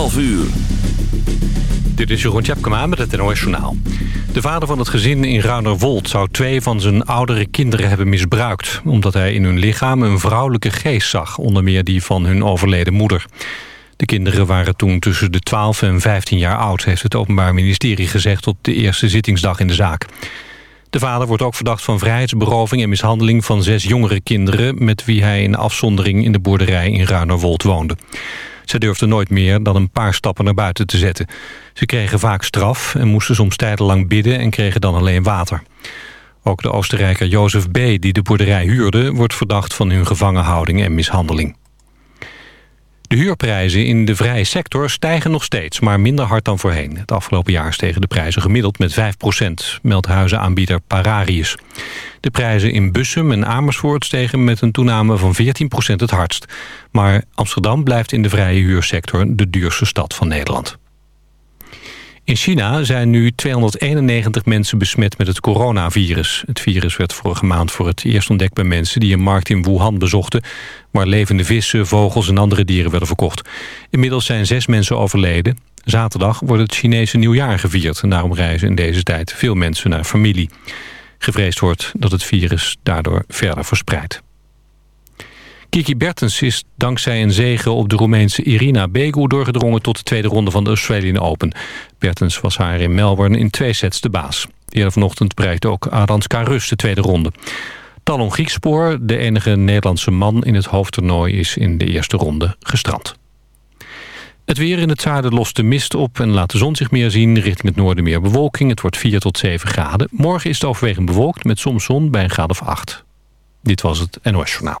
12 uur. Dit is Jeroen Tjepkema met het NOS Journaal. De vader van het gezin in Ruinerwold zou twee van zijn oudere kinderen hebben misbruikt... omdat hij in hun lichaam een vrouwelijke geest zag, onder meer die van hun overleden moeder. De kinderen waren toen tussen de 12 en 15 jaar oud... heeft het Openbaar Ministerie gezegd op de eerste zittingsdag in de zaak. De vader wordt ook verdacht van vrijheidsberoving en mishandeling van zes jongere kinderen... met wie hij in afzondering in de boerderij in Ruinerwold woonde. Ze durfden nooit meer dan een paar stappen naar buiten te zetten. Ze kregen vaak straf en moesten soms tijdenlang bidden en kregen dan alleen water. Ook de Oostenrijker Jozef B., die de boerderij huurde... wordt verdacht van hun gevangenhouding en mishandeling. De huurprijzen in de vrije sector stijgen nog steeds, maar minder hard dan voorheen. Het afgelopen jaar stegen de prijzen gemiddeld met 5% meldt huizenaanbieder Pararius. De prijzen in Bussum en Amersfoort stegen met een toename van 14% het hardst. Maar Amsterdam blijft in de vrije huursector de duurste stad van Nederland. In China zijn nu 291 mensen besmet met het coronavirus. Het virus werd vorige maand voor het eerst ontdekt bij mensen... die een markt in Wuhan bezochten... waar levende vissen, vogels en andere dieren werden verkocht. Inmiddels zijn zes mensen overleden. Zaterdag wordt het Chinese nieuwjaar gevierd... en daarom reizen in deze tijd veel mensen naar familie. Gevreesd wordt dat het virus daardoor verder verspreidt. Kiki Bertens is dankzij een zege op de Roemeense Irina Begu doorgedrongen tot de tweede ronde van de Australian Open. Bertens was haar in Melbourne in twee sets de baas. Eerder vanochtend bereikte ook Aranska Rus de tweede ronde. Talon Griekspoor, de enige Nederlandse man in het hoofdtoernooi, is in de eerste ronde gestrand. Het weer in het zuiden lost de mist op en laat de zon zich meer zien. Richting het noorden meer bewolking. Het wordt 4 tot 7 graden. Morgen is het overwegend bewolkt met soms zon bij een graad of 8. Dit was het NOS Journaal.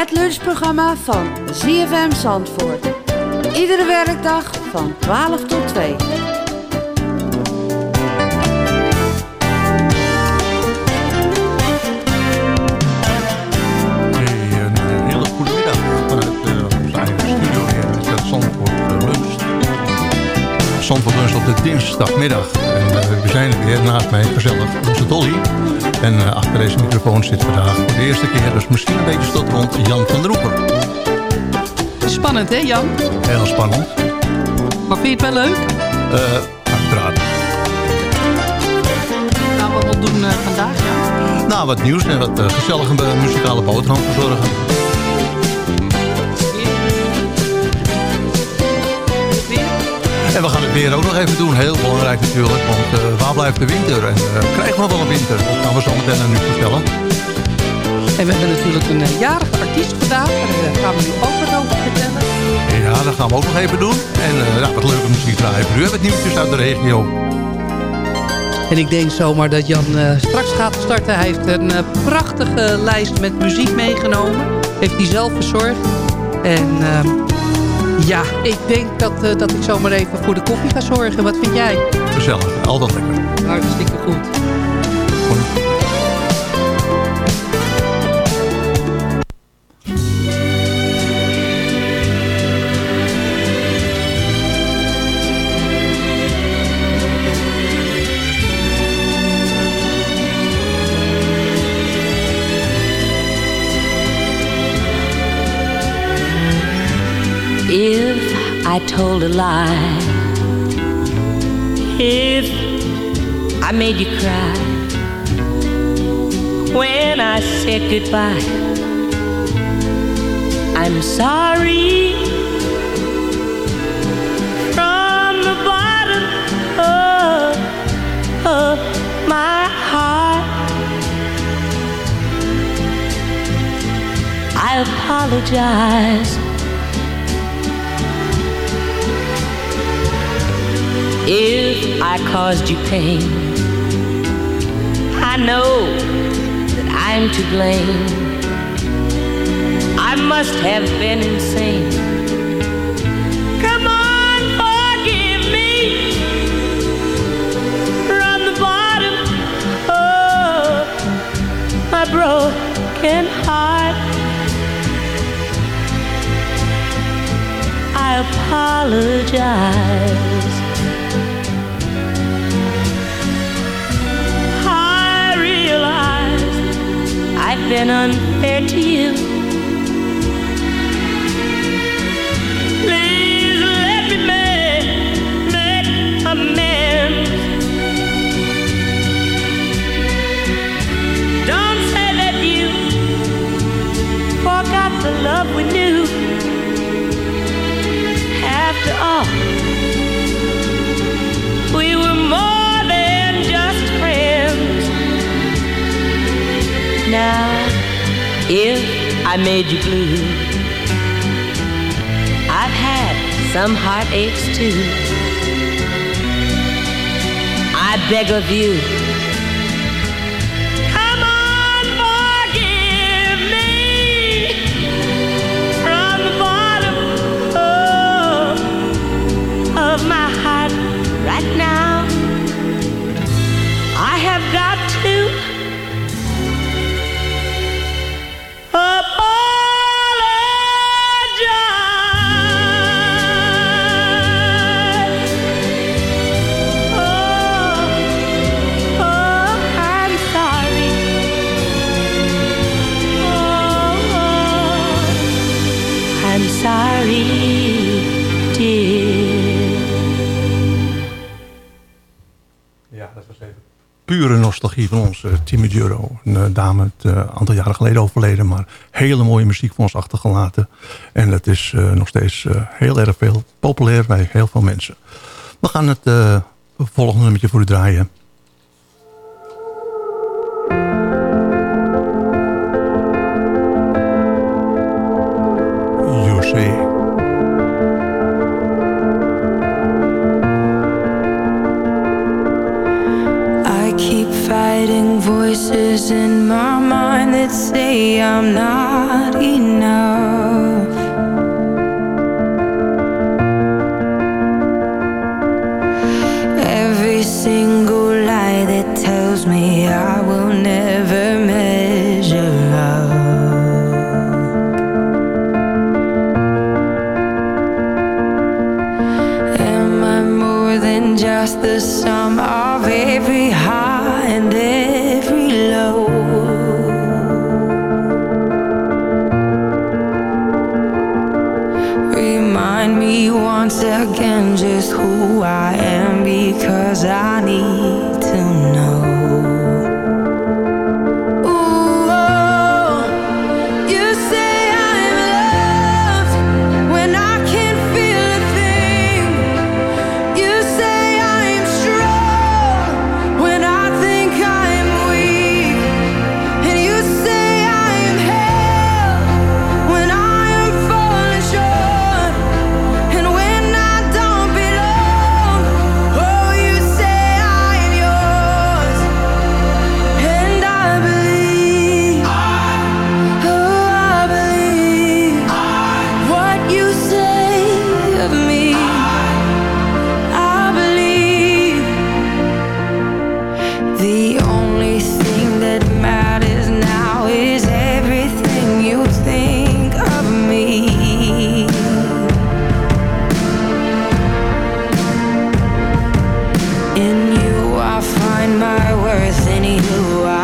Het lunchprogramma van ZFM Zandvoort. Iedere werkdag van 12 tot 2. een hele goede middag vanuit uh, onze eigen studio hier in Zandvoort uh, Lunch. Zandvoort Lunch op de dinsdagmiddag. We zijn er weer naast mij gezellig, onze Dolly. En uh, achter deze microfoon zit vandaag voor de eerste keer... dus misschien een beetje tot rond Jan van der Roeper. Spannend, hè Jan? Heel spannend. Maar vind je het wel leuk? Uh, uiteraard. Wat we doen vandaag, ja? Nou, wat nieuws en wat gezellige muzikale boterham verzorgen. Het weer ook nog even doen. Heel belangrijk natuurlijk. Want uh, waar blijft de winter? En uh, krijgen we wel een winter? Dat gaan we zo meteen aan u vertellen. En we hebben natuurlijk een uh, jarige artiest vandaag. Daar gaan we nu ook wat over vertellen. Ja, dat gaan we ook nog even doen. En ja, wat leuke muziek draaien. U hebt het nieuwtjes uit de regio. En ik denk zomaar dat Jan straks gaat starten. Hij heeft een prachtige lijst met muziek meegenomen. Heeft hij zelf verzorgd. En ehm, ja, ik denk dat, uh, dat ik zomaar even voor de koffie ga zorgen. Wat vind jij? Gezellig, altijd lekker. Hartstikke goed. goed. I told a lie. If I made you cry when I said goodbye, I'm sorry. From the bottom of, of my heart, I apologize. If I caused you pain. I know that I'm to blame. I must have been insane. Come on, forgive me from the bottom of my broken heart. I apologize. Been unfair to you. If I made you blue, I've had some heartaches too. I beg of you, pure nostalgie van ons, uh, Timmy. Een uh, dame, een uh, aantal jaren geleden overleden, maar hele mooie muziek voor ons achtergelaten. En dat is nog steeds heel erg veel populair bij heel veel mensen. We gaan het volgende nummertje voor u draaien. Worth. In you, I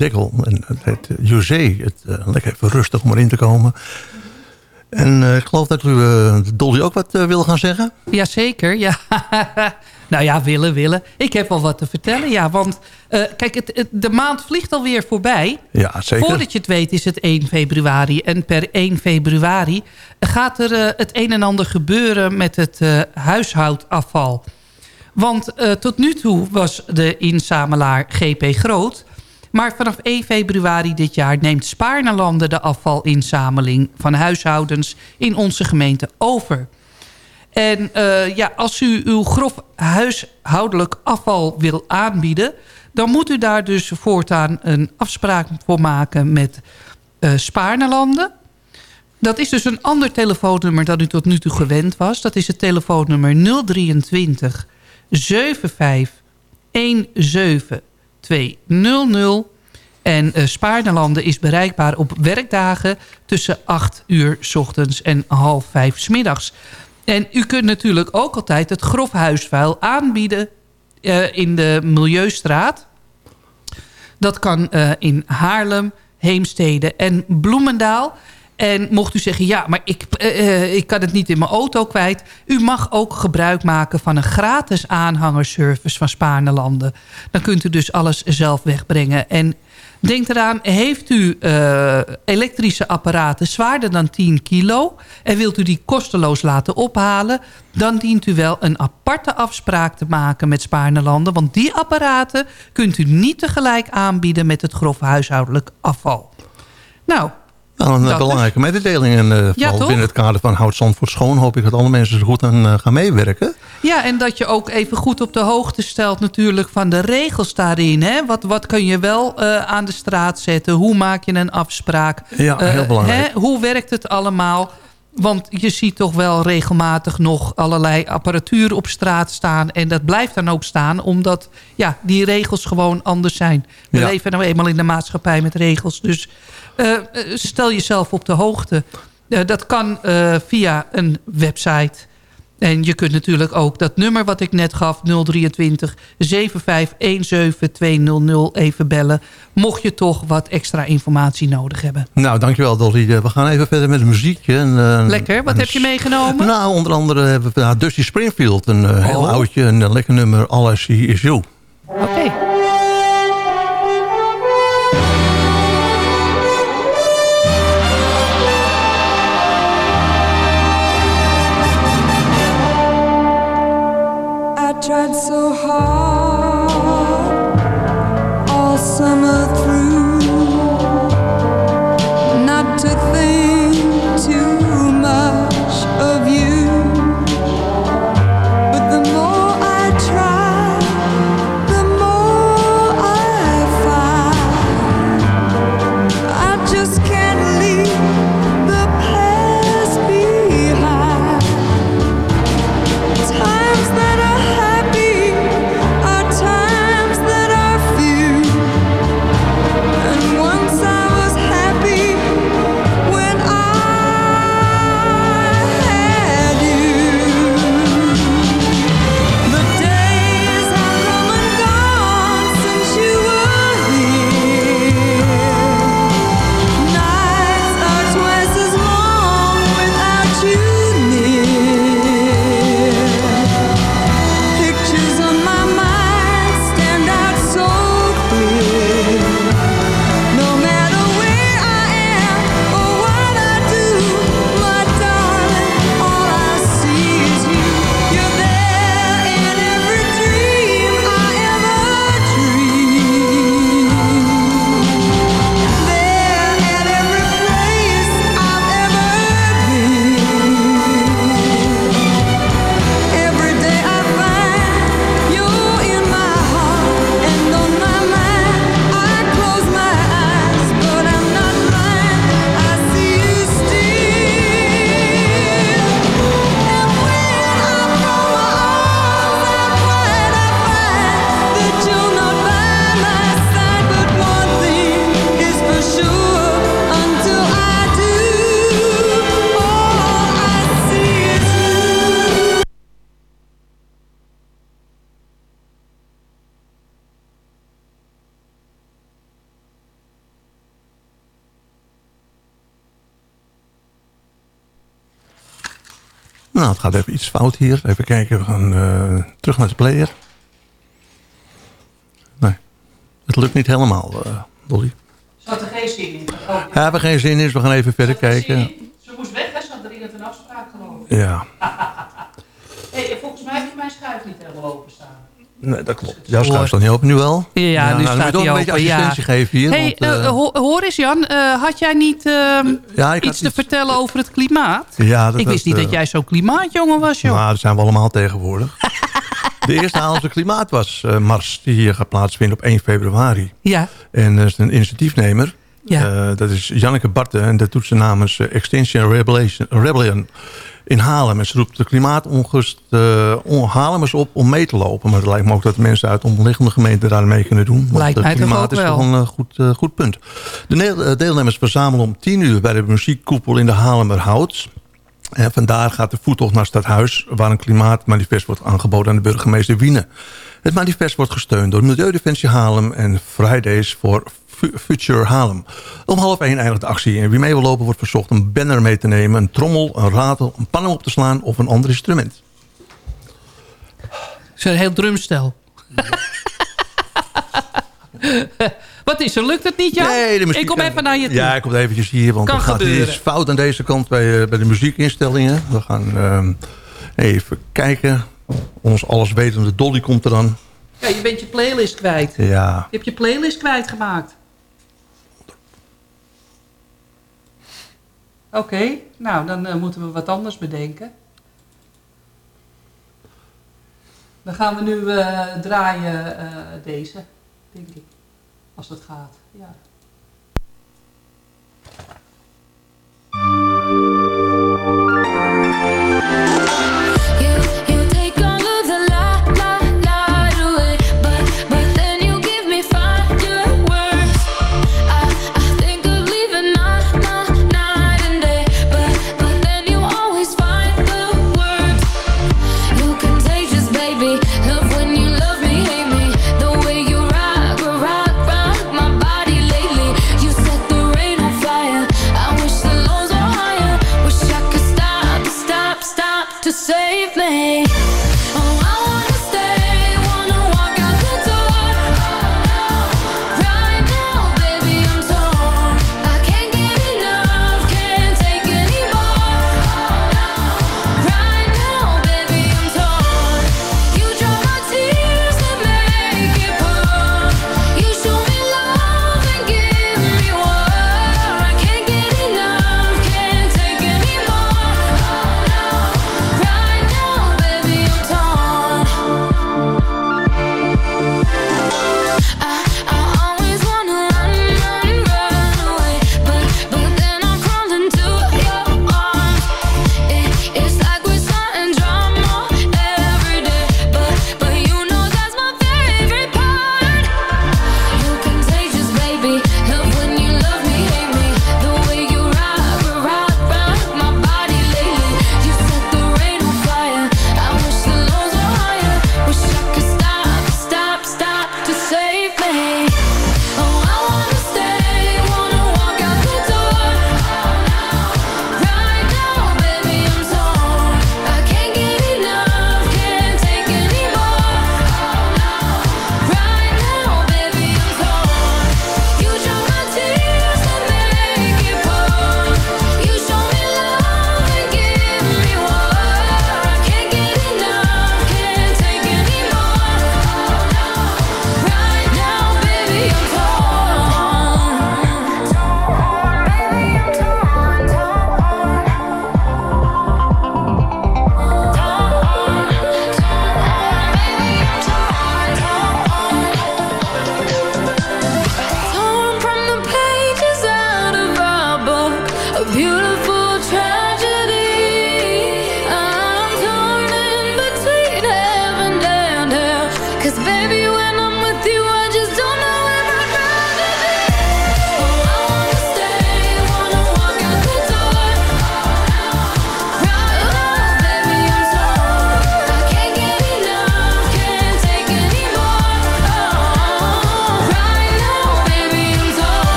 Dickel. En het heet uh, José. Het, eh, lekker even rustig om erin te komen. En eh, ik geloof dat u, eh, Dolly, ook wat eh, wil gaan zeggen. Jazeker, ja. nou ja, willen, willen. Ik heb wel wat te vertellen, ja. Want eh, kijk, het, het- de maand vliegt alweer voorbij. Ja, zeker. Voordat je het weet is het 1 februari. En per 1 februari gaat er eh, het een en ander gebeuren met het eh, huishoudafval. Want eh, tot nu toe was de inzamelaar GP Groot. Maar vanaf 1 februari dit jaar neemt Spaarnelanden de afvalinzameling van huishoudens in onze gemeente over. En eh, ja, als u uw grof huishoudelijk afval wil aanbieden... dan moet u daar dus voortaan een afspraak voor maken met eh Spaarnelanden. Dat is dus een ander telefoonnummer dan u tot nu toe gewend was. Dat is het telefoonnummer 023 75 17 200. En uh, is bereikbaar op werkdagen tussen 8 uur s ochtends en half 5 s middags. En u kunt natuurlijk ook altijd het grofhuisvuil aanbieden eh, in de Milieustraat. Dat kan eh, in Haarlem, Heemstede en Bloemendaal. En mocht u zeggen, ja, maar ik, uh, ik kan het niet in mijn auto kwijt. U mag ook gebruik maken van een gratis aanhangerservice van Spaarnelanden. Dan kunt u dus alles zelf wegbrengen. En denk eraan, heeft u uh, elektrische apparaten zwaarder dan 10 kilo... en wilt u die kosteloos laten ophalen... dan dient u wel een aparte afspraak te maken met Spaarnelanden... want die apparaten kunt u niet tegelijk aanbieden met het grof huishoudelijk afval. Nou, nou, een Dat belangrijke mededeling. En uh, Ja, binnen het kader van Houd Zandvoort Schoon... hoop ik dat alle mensen er goed aan eh, gaan meewerken. Ja, en dat je ook even goed op de hoogte stelt natuurlijk van de regels daarin. Hè? Wat, wat kun je wel eh, aan de straat zetten? Hoe maak je een afspraak? Ja, heel Eh, belangrijk. Hè? Hoe werkt het allemaal? Want je ziet toch wel regelmatig nog allerlei apparatuur op straat staan. En dat blijft dan ook staan, omdat ja, die regels gewoon anders zijn. We Ja. leven nou eenmaal in de maatschappij met regels. Dus eh, eh, stel jezelf op de hoogte. Eh, dat kan eh, via een website. En je kunt natuurlijk ook dat nummer wat ik net gaf... 023 7517 200 even bellen... mocht je toch wat extra informatie nodig hebben. Nou, dankjewel Dolly. Eh, We gaan even verder met de muziekje. En, eh, Lekker, wat heb je meegenomen? Nou, onder andere hebben we nou, Dusty Springfield. Een eh, heel Oh. oudje, een eh, lekker nummer. All I See Is You. Oké. Tried so hard Nou, het gaat even iets fout hier. Even kijken, we gaan eh, terug naar de player. Nee, het lukt niet helemaal, eh, Dolly. Ze had er geen zin in. We hebben geen zin in, dus we gaan even verder kijken. Ze moest weg, hè? Ze had erin een afspraak geloof ik. Ja, volgens mij heb je mijn schuif niet helemaal openstaan. Nee, dat klopt. Jouw schuif staat niet open nu wel. Ja, nu nou, dan staat moet je een beetje open, ja. assistentie geven hier. hey, want, eh, eh, ho- hoor eens Jan, eh, had jij niet ehm, ja, ik had iets te vertellen over het klimaat? Ja, dat ik wist was, niet dat jij zo'n klimaatjongen was, joh. Nou, dat zijn we allemaal tegenwoordig. De eerste Haalse Klimaatwasmars die hier gaat plaatsvinden op 1 februari. Ja. En dat is een initiatiefnemer. Ja. Eh, dat is Janneke Barten en dat doet ze namens Extinction Rebellion, Rebellion in Haarlem. En ze roept de klimaatongust uh, Haarlemers op om mee te lopen. Maar het lijkt me ook dat mensen uit omliggende gemeenten daar mee kunnen doen. Want het klimaat is wel. toch een eh, goed, eh, goed punt. De eh, deelnemers verzamelen om 10 uur bij de muziekkoepel in de Haarlemmerhout. En vandaar gaat de voettocht naar Stadhuis... waar een klimaatmanifest wordt aangeboden aan de burgemeester Wiene. Het manifest wordt gesteund door Milieudefensie Haarlem... en Fridays for Future Haarlem. Om half één eindigt de actie en wie mee wil lopen wordt verzocht een banner mee te nemen... een trommel, een ratel, een pannen op te slaan of een ander instrument. Zo'n heel drumstel. Wat is er? Lukt het niet, ja? Nee, de muziek... Ik kom even naar je toe. Ja, ik kom eventjes hier, want er gaat iets fout aan deze kant bij, eh, bij de muziekinstellingen. We gaan ehm, even kijken. Ons alleswetende Dolly komt er dan. Ja, je bent je playlist kwijt. Ja. Je hebt je playlist kwijtgemaakt. Oké, nou dan eh, moeten we wat anders bedenken. Dan gaan we nu eh, draaien eh, deze, denk ik. Als het gaat, ja.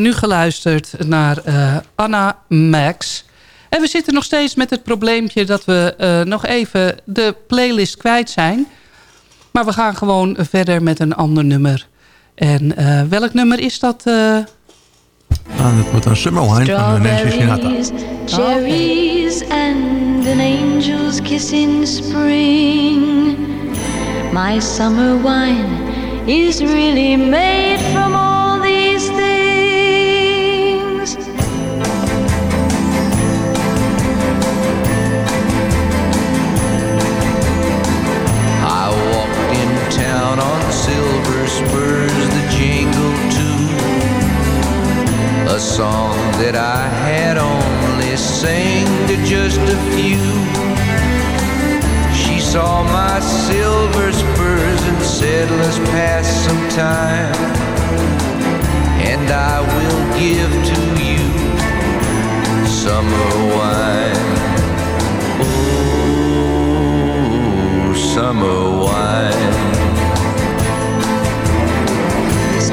nu geluisterd naar eh, Anna Max. En we zitten nog steeds met het probleempje dat we eh, nog even de playlist kwijt zijn. Maar we gaan gewoon verder met een ander nummer. En eh, welk nummer is dat? Ah, dat moet een Summerline van Nancy Sinatra. Cherries and an angel's kiss in spring. My summer wine is really made from all whispers that jingle too. A song that I had only sang to just a few. She saw my silver spurs and said, Let's pass some time, and I will give to you summer wine. Oh, summer wine.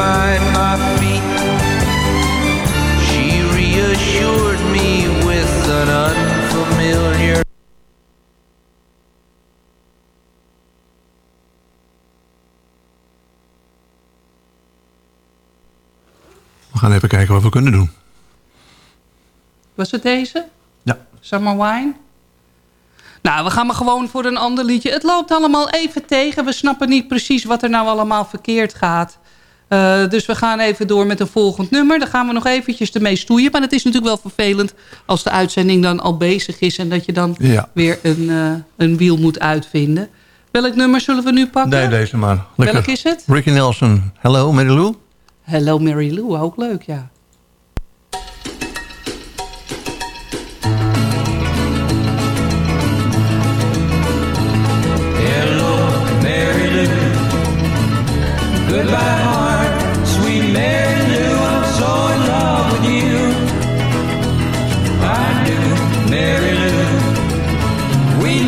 find my feet. She reassured me with an unfamiliar. We gaan even kijken wat we kunnen doen. Was het deze? Ja. Summer Wine? Nou, we gaan maar gewoon voor een ander liedje. Het loopt allemaal even tegen. We snappen niet precies wat er nou allemaal verkeerd gaat. Eh, dus we gaan even door met een volgend nummer. Daar gaan we nog eventjes ermee stoeien. Maar het is natuurlijk wel vervelend als de uitzending dan al bezig is... en dat je dan Ja. weer een, eh, een wiel moet uitvinden. Welk nummer zullen we nu pakken? Nee, deze maar. Lekker. Welk is het? Ricky Nelson. Hello, Mary Lou. Hello Mary Lou, ook leuk, ja. Hello, Mary Lou. Goodbye,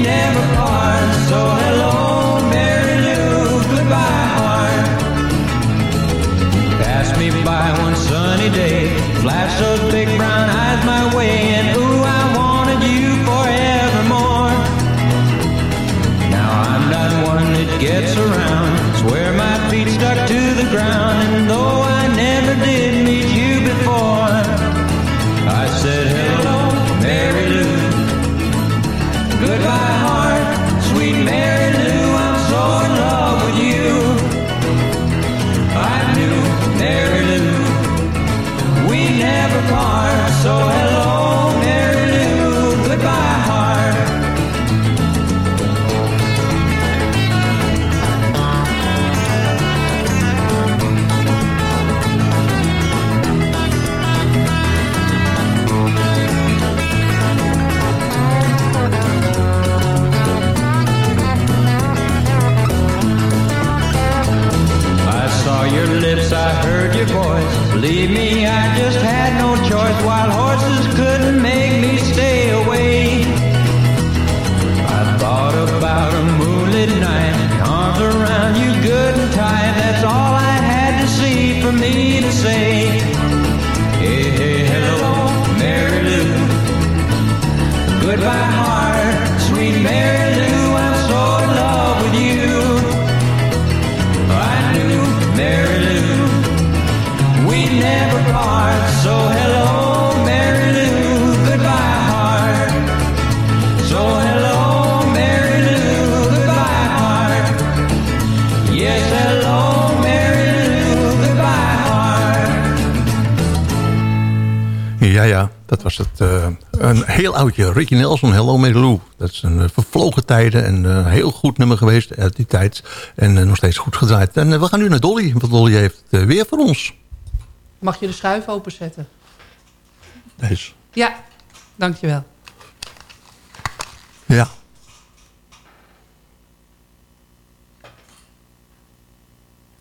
never part. So hello, Mary Lou. Goodbye, heart. Pass me by one sunny day. Flash those big Ricky Nelson, Hello Mary Lou. Dat is een eh, vervlogen tijden en een heel goed nummer geweest uit die tijd. En eh, nog steeds goed gedraaid. En eh, we gaan nu naar Dolly, want Dolly heeft het eh, weer voor ons. Mag je de schuif openzetten? Deze. Ja, dankjewel. Ja.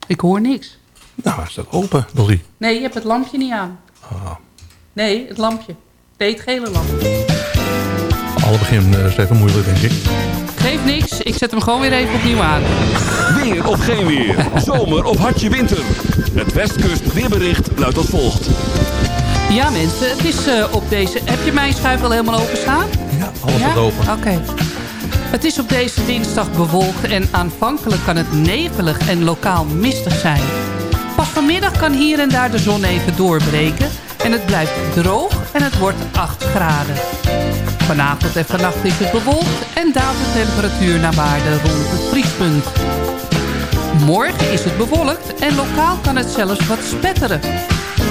Ik hoor niks. Nou, hij staat open, Dolly. Nee, je hebt het lampje niet aan. Ah. Nee, het lampje. Nee, het gele lampje. Alle begin eh, is even moeilijk, denk ik. Geeft niks, ik zet hem gewoon weer even opnieuw aan. Weer of geen weer. Zomer of hartje winter. Het Westkust weerbericht luidt als volgt. Ja mensen, het is eh, op deze... Heb je mijn schuif al helemaal openstaan? alles Ja? wat open. Oké. Het is op deze dinsdag bewolkt en aanvankelijk kan het nevelig en lokaal mistig zijn. Pas vanmiddag kan hier en daar de zon even doorbreken en het blijft droog en het wordt 8 graden. Vanavond en vannacht is het bewolkt en daalt de temperatuur naar waarde rond het vriespunt. Morgen is het bewolkt en lokaal kan het zelfs wat spetteren.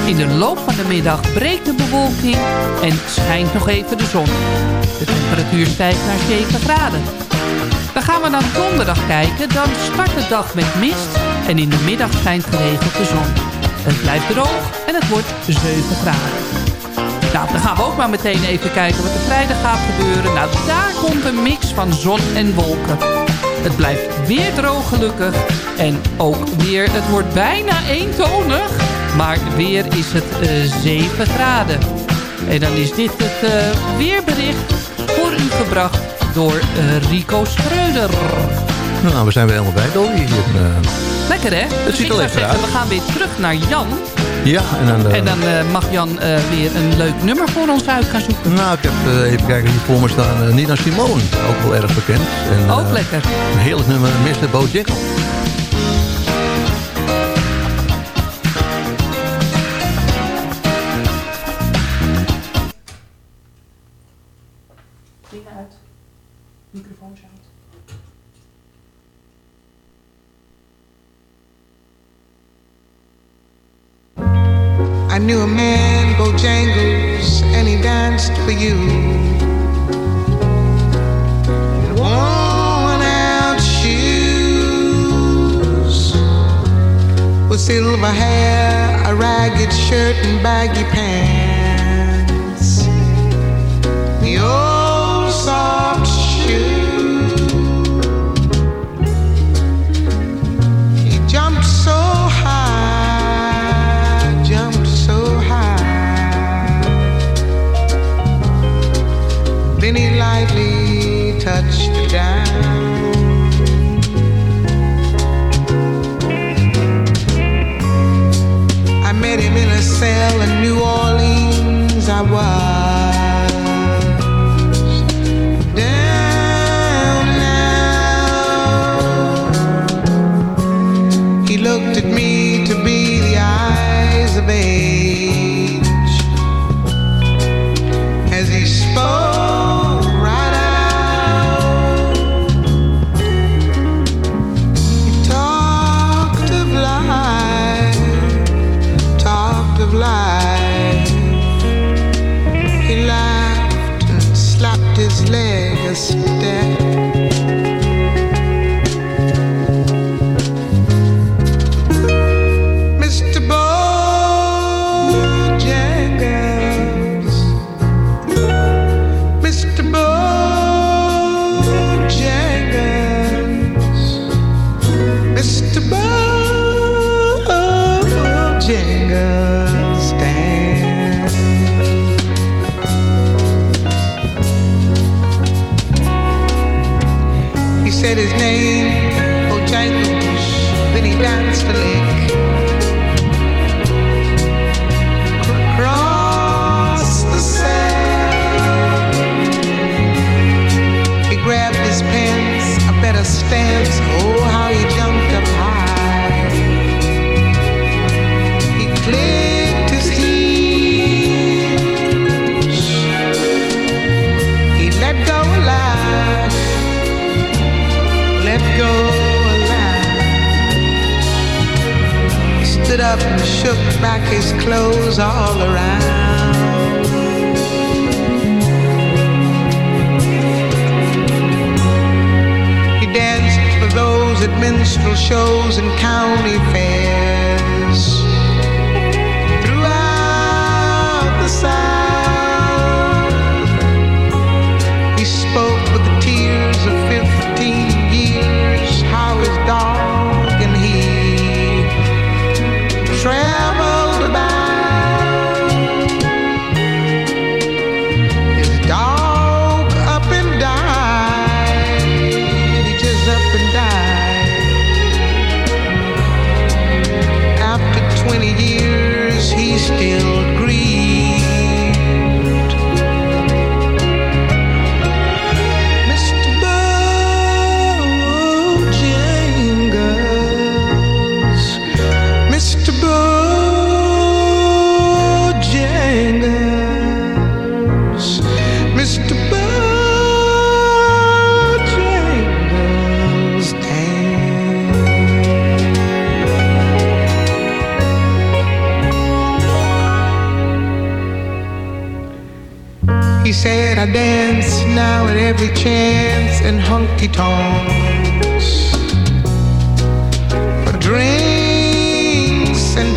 In de loop van de middag breekt de bewolking en schijnt nog even de zon. De temperatuur stijgt naar 7 graden. Dan gaan we naar donderdag kijken. Dan start de dag met mist en in de middag schijnt geregeld de zon. Het blijft droog en het wordt 7 graden. Dan gaan we ook maar meteen even kijken wat er vrijdag gaat gebeuren. Nou, daar komt een mix van zon en wolken. Het blijft weer droog gelukkig. En ook weer, het wordt bijna eentonig. Maar weer is het eh 7 graden. En dan is dit het eh, weerbericht voor u gebracht door eh, Rico Schreuder. Nou, we zijn weer helemaal bij, Dolly. Hier, eh, Lekker hè? Dus ziet ik er lekker zeggen, uit. we gaan weer terug naar Jan. ja, en dan... eh, En dan eh, mag Jan eh, weer een leuk nummer voor ons uit gaan zoeken. Nou, ik heb even kijken, hier voor me staan Nina Simone. Ook wel erg bekend. En, Ook lekker. Een heerlijk nummer, Mr. Bojangles. Knew a man, Bojangles, and he danced for you. In worn out shoes, with silver hair, a ragged shirt, and baggy pants. Down. His clothes all around. He danced for those at minstrel shows and county fairs.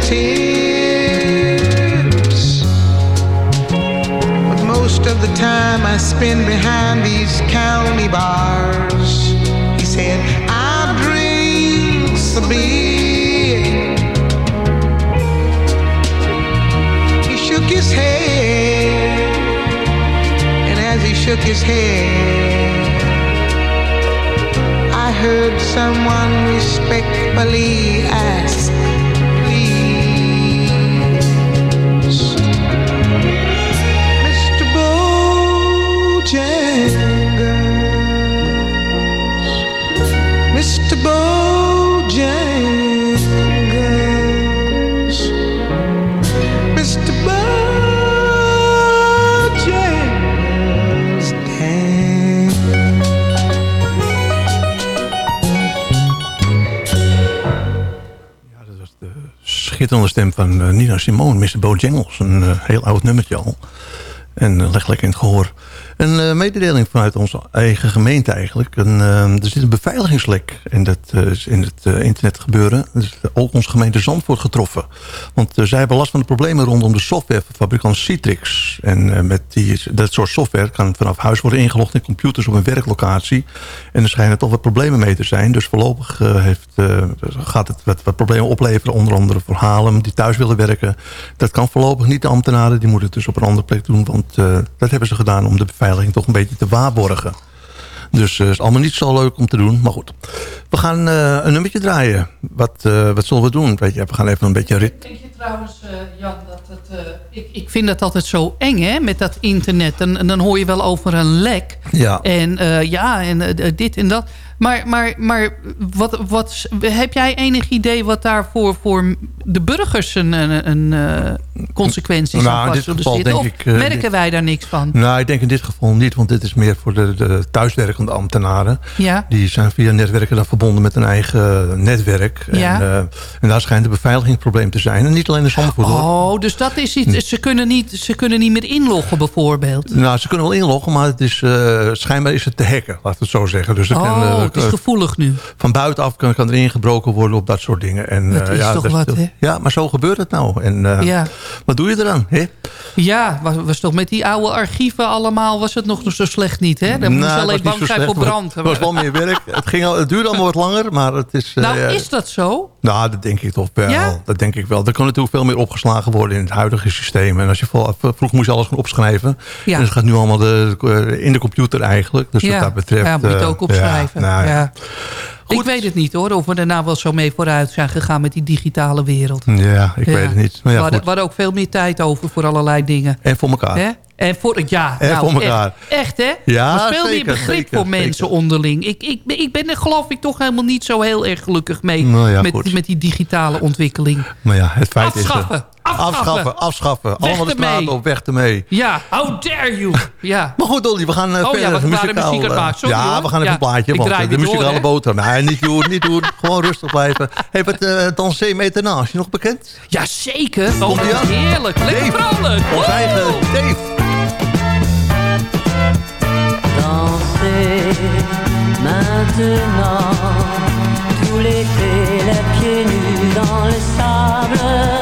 Drinks tips. But most of the time I spend behind these county bars. He said, I drink a beer. He shook his head, and as he shook his head, I heard someone respectfully ask, schitterende stem van eh, Nina Simone, Mr. Bojangles. Een eh, heel oud nummertje al. En uh, leg lekker in het gehoor. Een eh, mededeling vanuit onze eigen gemeente eigenlijk. Een, eh, er zit een beveiligingslek in, dat, eh, in het eh, internet gebeuren. Dus ook onze gemeente Zandvoort getroffen. Want zij hebben last van de problemen rondom de software van fabrikant Citrix. En met die, dat soort software kan vanaf huis worden ingelogd in computers op een werklocatie. En er schijnen toch wat problemen mee te zijn. Dus voorlopig heeft, gaat het wat, wat problemen opleveren. Onder andere voor Haarlem, die thuis willen werken. Dat kan voorlopig niet de ambtenaren. Die moeten het dus op een andere plek doen. Want dat hebben ze gedaan om de beveiliging toch een beetje te waarborgen. Dus het is allemaal niet zo leuk om te doen. Maar goed, we gaan eh, een nummertje draaien. Wat, eh, wat zullen we doen? Weet je, we gaan even een beetje rit. Denk je trouwens, eh, Jan, dat het... eh, ik, ik vind dat altijd zo eng, hè, met dat internet. En, en dan hoor je wel over een lek. Ja. En eh, ja, en eh, dit en dat. Maar, maar, maar wat, wat, heb jij enig idee wat daar voor, de burgers een, een, een eh, consequenties Nou, aan vast zullen zitten? denk ik, eh, merken dit- wij daar niks van? Nou, ik denk in dit geval niet, want dit is meer voor de, de thuiswerkende ambtenaren. Ja. Die zijn via netwerken dan verbonden met een eigen netwerk. Ja. En, eh, en daar schijnt een beveiligingsprobleem te zijn. En niet alleen in Zandvoort. Oh, dus dat is iets. Ze kunnen niet, ze kunnen niet meer inloggen bijvoorbeeld. Nou, ze kunnen wel inloggen, maar het is, schijnbaar is het te hacken, laten we het zo zeggen. Dus er Oh, het is gevoelig nu. van buitenaf kan, kan er ingebroken worden op dat soort dingen. En, Dat eh, is ja, toch dat wat, hè? Ja, maar zo gebeurt het nou. En eh, Ja. wat doe je eraan? Hè? Ja, was, was toch met die oude archieven allemaal... was het nog zo slecht niet, hè? Dan moest Nou, alleen bang zijn voor brand. Het was wel meer werk. Het, ging al, het duurde allemaal wat langer, maar het is... eh, Nou, is dat zo? Nou, dat denk ik toch wel. Ja? Dat denk ik wel. Er kan natuurlijk veel meer opgeslagen worden in het huidige systeem. En als je vol, vroeger moest je alles gaan opschrijven. Ja. En het gaat nu allemaal de, in de computer eigenlijk. Dus ja. wat dat betreft... ja, moet je het ook opschrijven. Ja, nou, ja. ja. Ik weet het niet hoor, of we er nou wel zo mee vooruit zijn gegaan met die digitale wereld. Ja, ik Ja. weet het niet. Maar we, ja, hadden, we hadden ook veel meer tijd over voor allerlei dingen. En voor elkaar. Hè? En voor ja, En nou, voor elkaar. Echt, echt hè? Ja, veel meer zeker, begrip zeker, voor mensen zeker. onderling. Ik, ik, ben- ik ben er geloof ik toch helemaal niet zo heel erg gelukkig mee Nou ja, met, goed. met die digitale ontwikkeling. Maar ja, het feit Afschaffen, is... afschaffen. Afschaffen, afschaffen. Weg Allemaal de straat op, weg ermee. Ja, how dare you? Ja. Maar goed, Dolly, we gaan eh, Oh ja, verder. we waren muzikaal, muziek eh, maken. Sorry, ja, hoor. we gaan even Ja, een plaatje. Want eh, de door, muzikale hè? boter. Nee, niet doen, niet doen. Gewoon rustig blijven. Hey, wat uh, Dansé Metenaar, is je nog bekend? Ja, zeker. Oh, Komt aan? heerlijk. Lekker vrolijk. Ons eigen Dave. Dansez maintenant, tout l'été, les pieds nus dans le sable.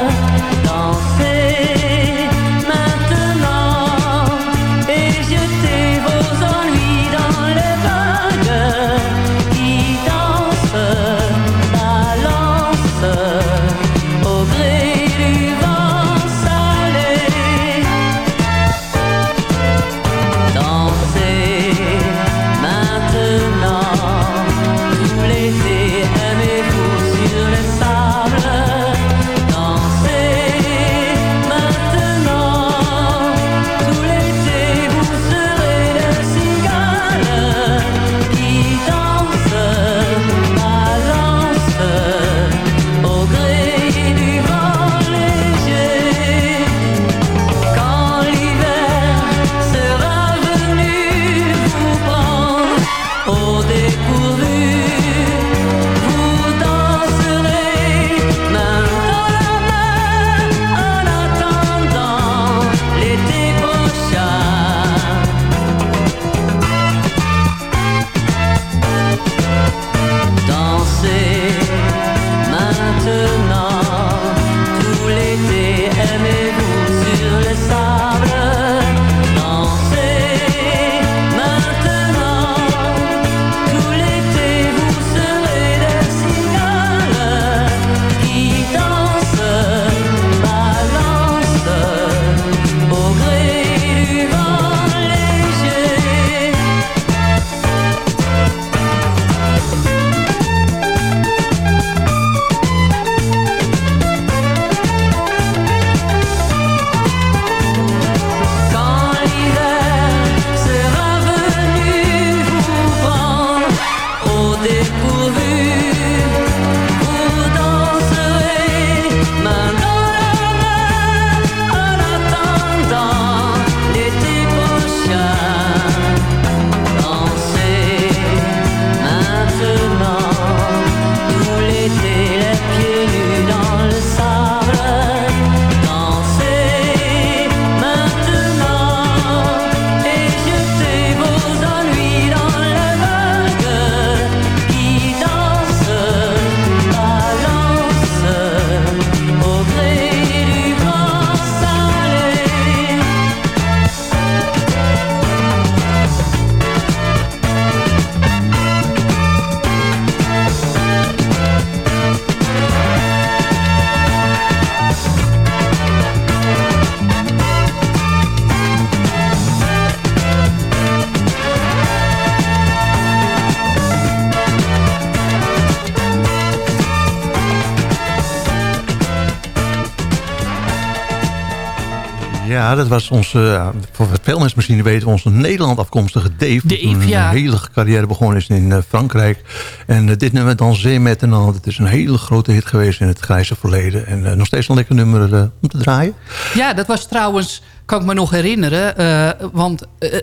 Dat was onze, ja, voor veel mensen misschien weten, onze Nederland afkomstige Dave. die Dave, een hele carrière begonnen is in eh, Frankrijk. En eh, dit nummer dan Zee met en al. Het is een hele grote hit geweest in het grijze verleden. En eh, nog steeds een lekker nummer eh, om te draaien. Ja, dat was trouwens, kan ik me nog herinneren. eh, want eh, eh,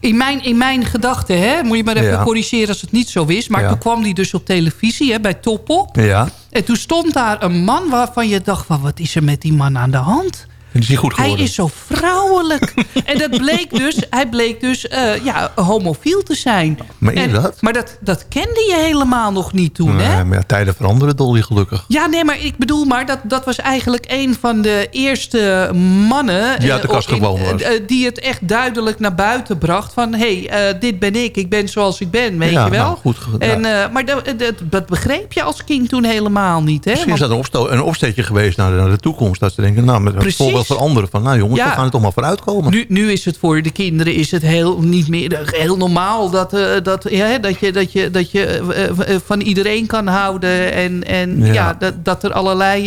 in mijn, in mijn gedachten, hè, moet je maar even Ja. corrigeren als het niet zo is. Maar Ja. toen kwam die dus op televisie hè, bij Toppel. Ja, En toen stond daar een man waarvan je dacht, van, wat is er met die man aan de hand? Is goed Hij is zo vrouwelijk. en dat bleek dus, hij bleek dus eh, ja, homofiel te zijn. Meen je En- dat? Maar dat, dat kende je helemaal nog niet toen, hè? Nee, maar ja, tijden veranderen, Dolly, gelukkig. Ja, nee, maar ik bedoel maar, dat, dat was eigenlijk een van de eerste mannen... Die uit de eh, kast was. eh, die het echt duidelijk naar buiten bracht van... hé, hey, dit ben ik, ik ben zoals ik ben, weet Ja, je wel? nou, goed ge- en, maar dat, dat, dat begreep je als kind toen helemaal niet, hè? Misschien is dat een, opsto- een opsteetje geweest naar de, naar de toekomst. Dat ze denken, nou, met een Precies. voorbeeld van anderen. Van, nou jongens, Ja. we gaan er toch maar vooruit komen. Nu, nu is het voor de kinderen is het heel, niet meer heel normaal dat, eh, dat, ja, dat je, dat je, dat je eh, eh, van iedereen kan houden. En, en Ja. ja. dat, dat er allerlei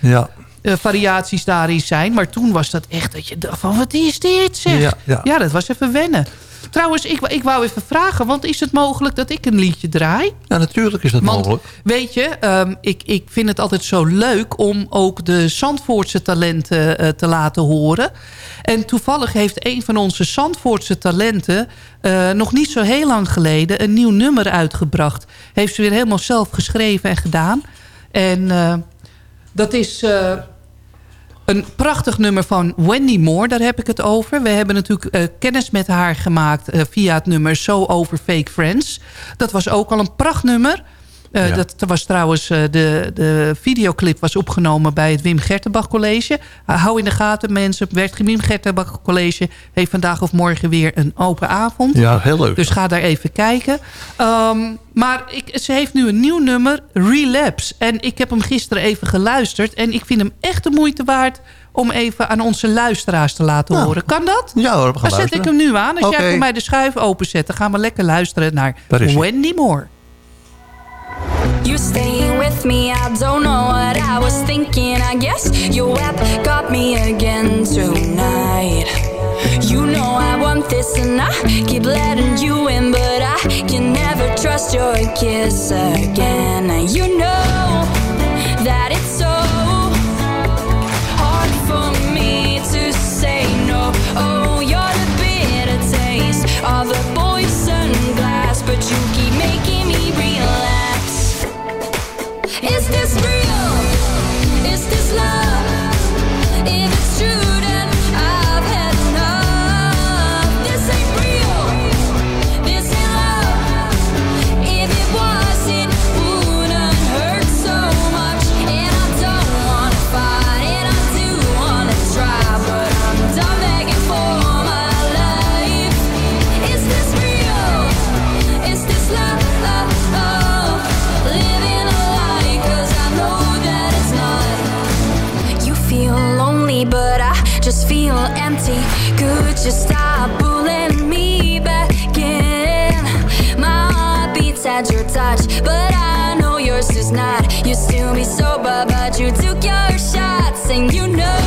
Ja. variaties daarin zijn. Maar toen was dat echt dat je dacht van wat is dit zeg? Ja, ja. dat was even wennen. Trouwens, ik, ik wou even vragen, want is het mogelijk dat ik een liedje draai? Ja, natuurlijk is dat Want mogelijk. weet je, ehm, ik, ik vind het altijd zo leuk om ook de Zandvoortse talenten eh, te laten horen. En toevallig heeft een van onze Zandvoortse talenten... eh, nog niet zo heel lang geleden een nieuw nummer uitgebracht. Heeft ze weer helemaal zelf geschreven en gedaan. En eh, dat is... een prachtig nummer van Wendy Moore, daar heb ik het over. We hebben natuurlijk eh, kennis met haar gemaakt eh, via het nummer So Over Fake Friends. Dat was ook al een prachtnummer. Eh, Ja. Dat was trouwens, eh, de, de videoclip was opgenomen bij het Wim Gertenbach College. Uh, hou in de gaten mensen, het Wim Gertenbach College heeft vandaag of morgen weer een open avond. Ja, heel leuk. Dus ga daar even kijken. Ehm, maar ik, ze heeft nu een nieuw nummer, Relapse. En ik heb hem gisteren even geluisterd. En ik vind hem echt de moeite waard om even aan onze luisteraars te laten Nou, horen. Kan dat? Ja hoor, we gaan Dan zet ik hem nu aan. Als jij voor mij de schuif openzet, dan gaan we lekker luisteren naar. Wendy Moore. You staying with me, I don't know what I was thinking. I guess your web got me again tonight. You know I want this and I keep letting you in, but I can never trust your kiss again. You know Could you stop pulling me back in? My heart beats at your touch, but I know yours is not. You still be sober, but you took your shots, and you know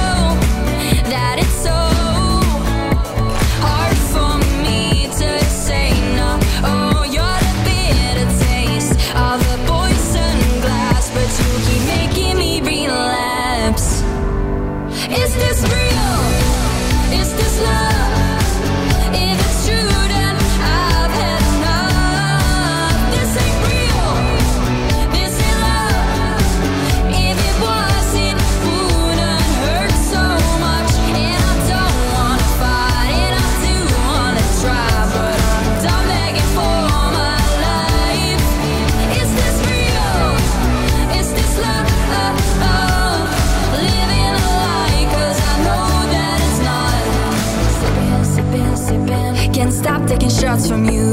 shots from you.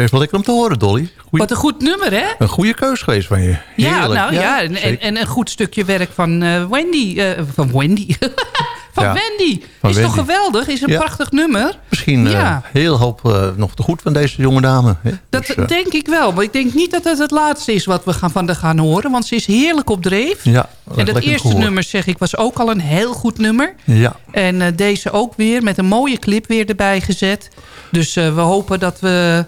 Best wel lekker om te horen, Dolly. Goeie- Wat een goed nummer, hè? een goede keus geweest van je. Ja, nou ja, en, en, een goed stukje werk van eh, Wendy. eh, van Wendy. van Ja, Wendy. van is toch Wendy. geweldig? Is een Ja. prachtig nummer. Misschien eh, Ja. heel hoop nog te goed van deze jonge dame. Hè? Dat Dus, denk ik wel. Maar ik denk niet dat het het laatste is wat we gaan, van de gaan horen. Want ze is heerlijk op dreef. ja, en dat eerste nummer, zeg ik, was ook al een heel goed nummer. Ja, En deze ook weer, met een mooie clip weer erbij gezet. Dus we hopen dat, we,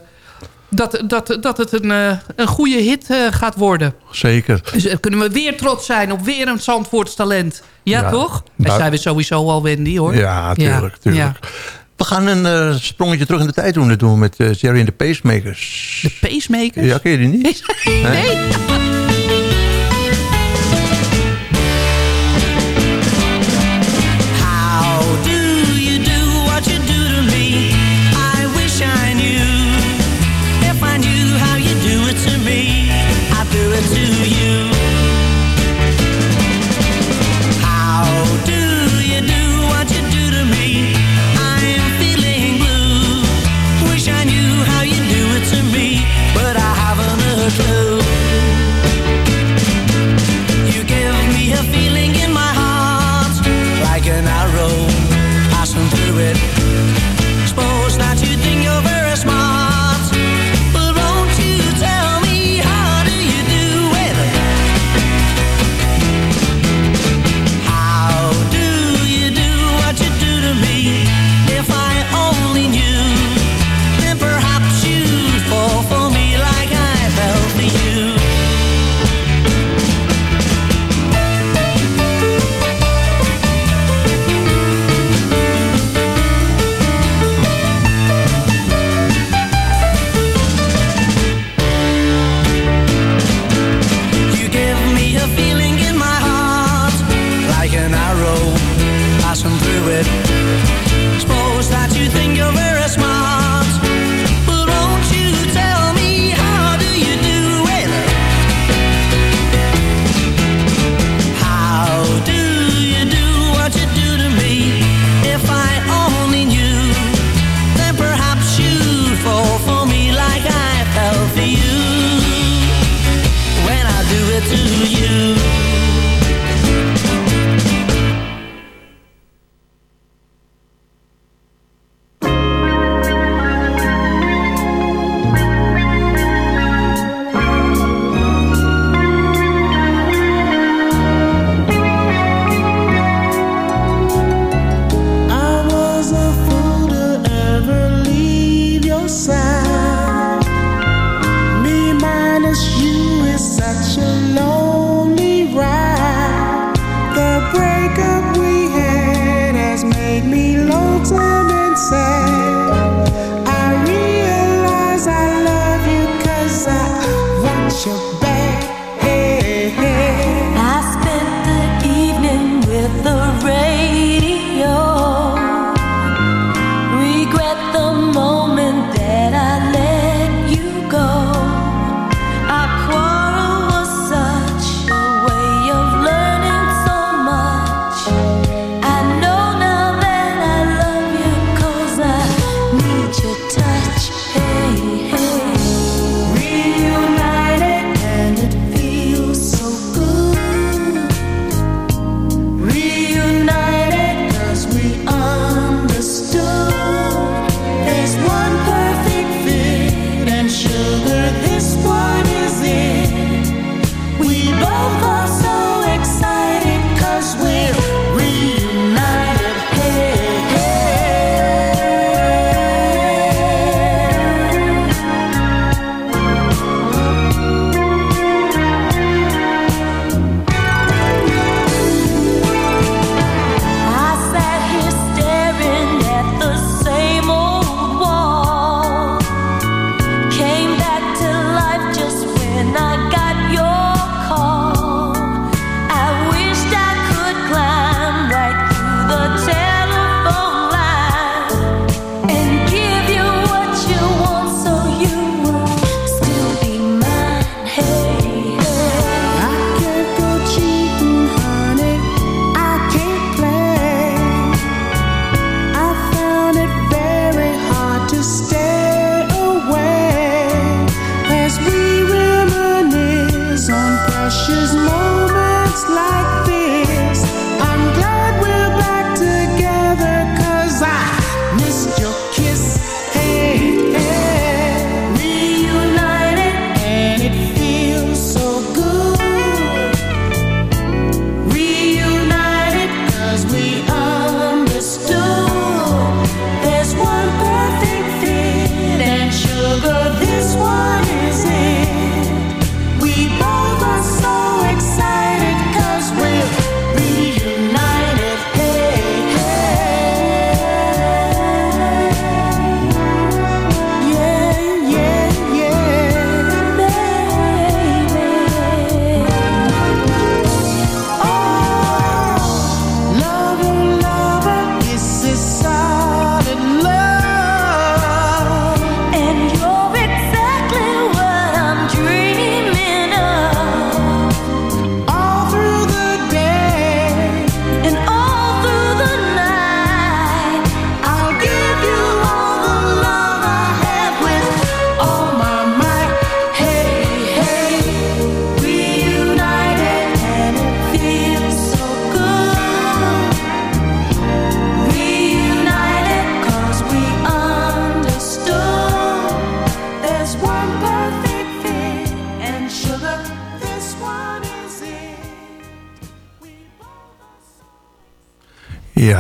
dat, dat, dat het een, eh, een goede hit eh, gaat worden. zeker. Dus eh, kunnen we weer trots zijn op weer een Zandvoorts talent. Ja, Ja. toch? En Nou- zijn we sowieso al Wendy, hoor. Ja, tuurlijk. Ja, tuurlijk. We gaan een sprongetje terug in de tijd doen. Dat doen we met Jerry en de Pacemakers. De Pacemakers? Ja, ken je die niet? nee.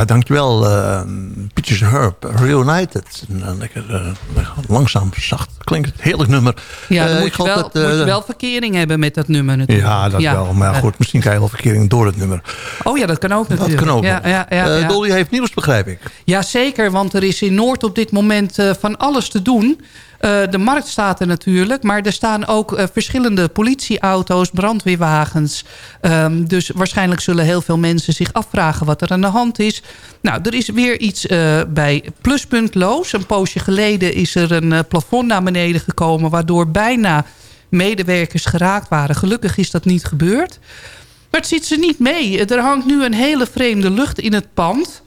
Dankjewel. Uh, Peaches Herb, Reunited. Lekker uh, langzaam, zacht. Klinkt het heerlijk nummer. Ja, dan Uh, moet, je wel, dat, moet je wel verkering hebben met dat nummer natuurlijk. Ja, dat wel. Maar Eh, goed, misschien krijg je wel verkering door het nummer. Oh ja, dat kan ook Dat natuurlijk. kan ook ja, ja, Eh. Dolly heeft nieuws, begrijp ik. Ja, zeker, want er is in Noord op dit moment eh, van alles te doen. Eh, de markt staat er natuurlijk, maar er staan ook eh, verschillende politieauto's, brandweerwagens. Ehm, dus waarschijnlijk zullen heel veel mensen zich afvragen wat er aan de hand is. Nou, er is weer iets eh, bij Pluspunt Loos. Een poosje geleden is er een plafond naar beneden gekomen... waardoor bijna medewerkers geraakt waren. Gelukkig is dat niet gebeurd. Maar het ziet ze niet mee. Er hangt nu een hele vreemde lucht in het pand...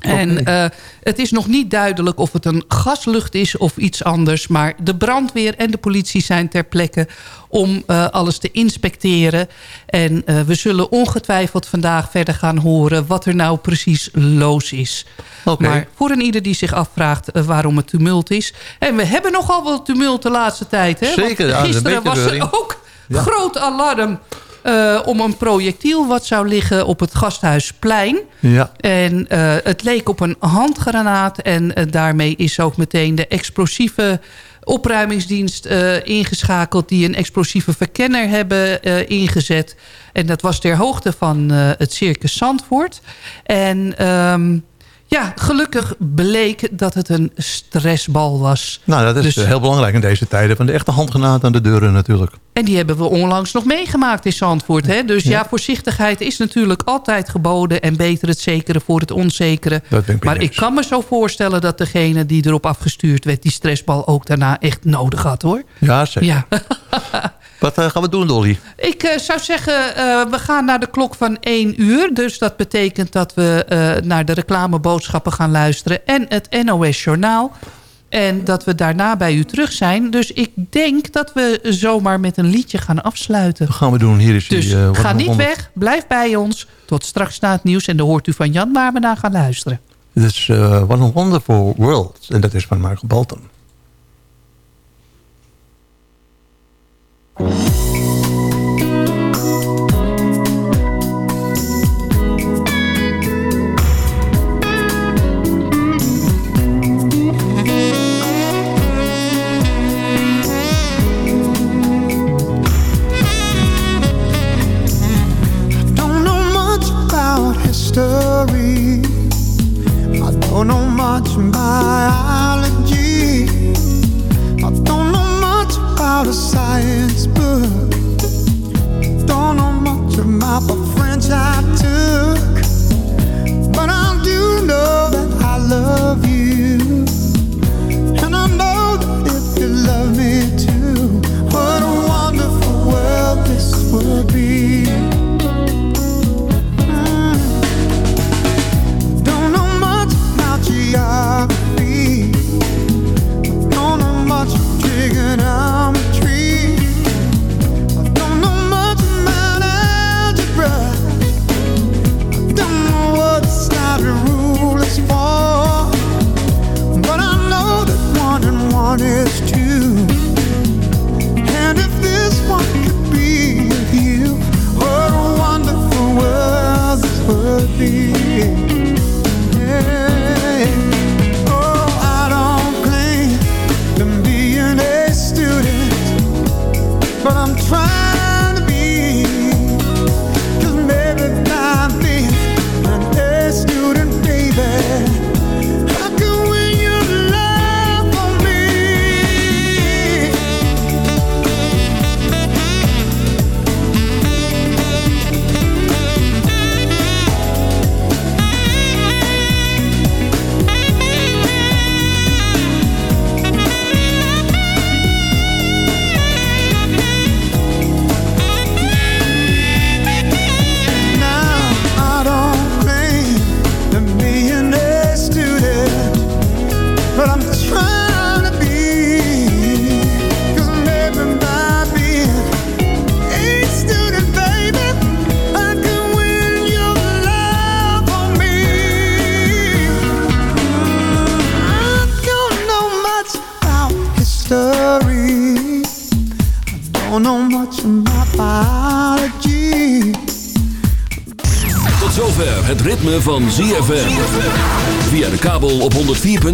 En eh, het is nog niet duidelijk of het een gaslucht is of iets anders. Maar de brandweer en de politie zijn ter plekke om eh, alles te inspecteren. En eh, we zullen ongetwijfeld vandaag verder gaan horen wat er nou precies los is. Maar voor een ieder die zich afvraagt waarom het tumult is. En we hebben nogal wat tumult de laatste tijd. Hè? Want Zeker, een gisteren was er ook groot alarm... eh, om een projectiel wat zou liggen op het Gasthuisplein. Ja. En eh, het leek op een handgranaat. En eh, daarmee is ook meteen de explosieve opruimingsdienst ingeschakeld... die een explosieve verkenner hebben ingezet. En dat was ter hoogte van het Circus Zandvoort. En ehm, ja, gelukkig bleek dat het een stressbal was. Nou, dat is Dus- eh, heel belangrijk in deze tijden. Van de echte handgranaat aan de deuren natuurlijk. En die hebben we onlangs nog meegemaakt in Zandvoort. Hè? Dus ja. voorzichtigheid is natuurlijk altijd geboden... en beter het zekere voor het onzekere. Ik maar ik kan me zo voorstellen dat degene die erop afgestuurd werd... die stressbal ook daarna echt nodig had, hoor. Ja, zeker. Ja. Wat eh, gaan we doen, Dolly? Ik eh, zou zeggen, eh, we gaan naar de klok van 1 uur. Dus dat betekent dat we naar de reclameboodschappen gaan luisteren... en het NOS Journaal. En dat we daarna bij u terug zijn. Dus ik denk dat we zomaar met een liedje gaan afsluiten. Wat gaan we doen? Hier is Dus die, ga niet weg, blijf bij ons. Tot straks na het nieuws en dan hoort u van Jan waar we naar gaan luisteren. Dit is a Wonderful World. En dat is van Michael Bolton. I don't know much biology. A science book. Don't know much French I took. But I do know that I love you.